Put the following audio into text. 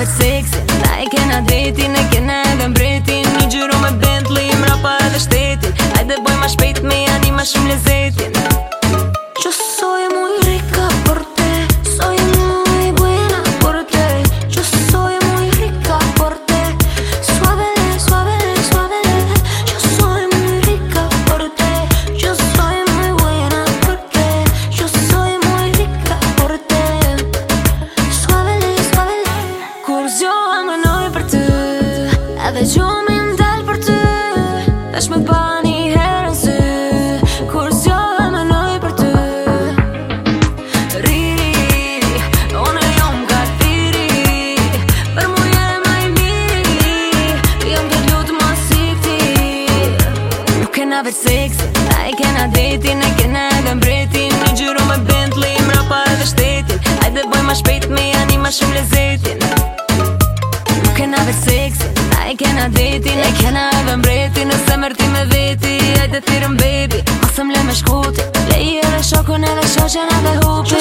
edhe seksi Na i kena detin, e kena edhe mbretin Një gjyru me Bentley, mrapa edhe shtetin Ajde boj ma shpejt me janë i ma shumë lezet Edhe që mi ndel për ty Dhe shme pa një herë në sy Kur s'jo e më nëj për ty Riri, onë e jom ka t'piri Për mu jere më i miri Jom të t'lutë më si këti Nuk e na vërë seksi Na i kena deti, A i kena edhe mbreti Në gjyru me Bentley, mra pa edhe shtetin seks Na i kena deti, na i kena edhe mbreti Nëse mërti me veti, ajte thirëm baby Masëm le me shkuti Le i edhe shokun edhe shoqen edhe hupi